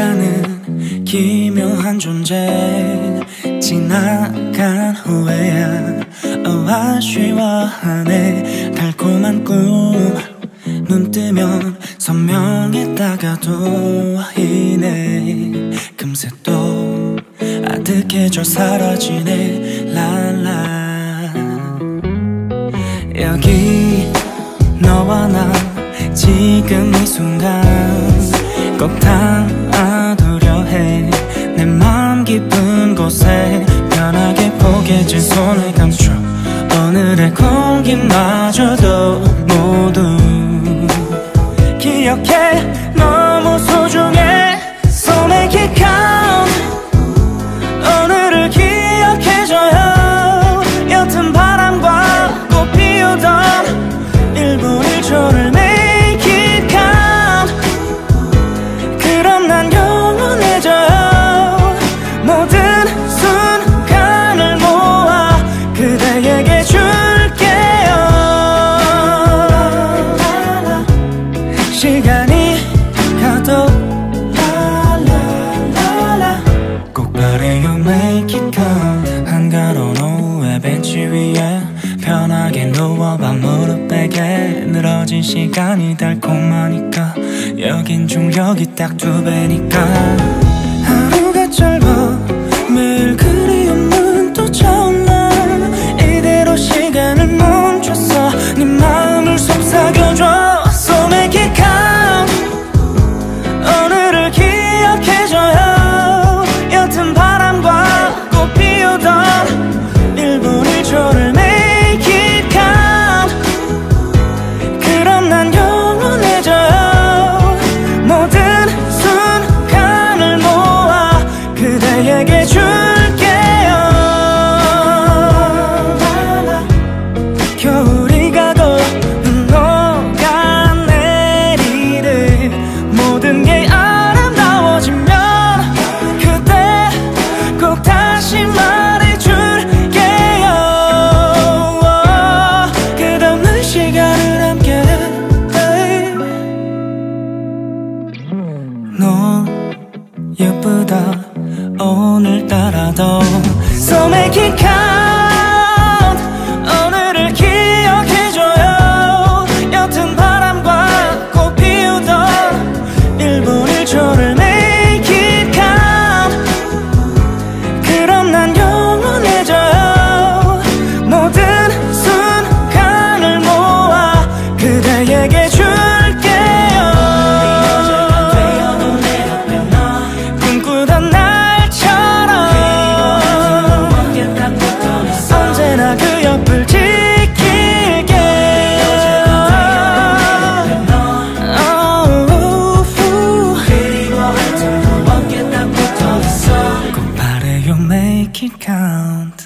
시간은 기묘한 존재 지나간 후에야 아쉬워하네 달콤한 꿈 눈뜨면 선명했다가도 이네 금세 또 아득해져 사라지네 랄라 여기 너와 나 지금 이 순간 꼭 당. 곳에 편하게 포개진 손을 감춰. 오늘의 공기마저도 모두 기억해. 너무 벤치 위에 편하게 누워봐 무릎베개. 늘어진 시간이 달콤하니까. 여긴 중력이 딱 두 배니까. 너 예쁘다. 오늘따라 더 make it count.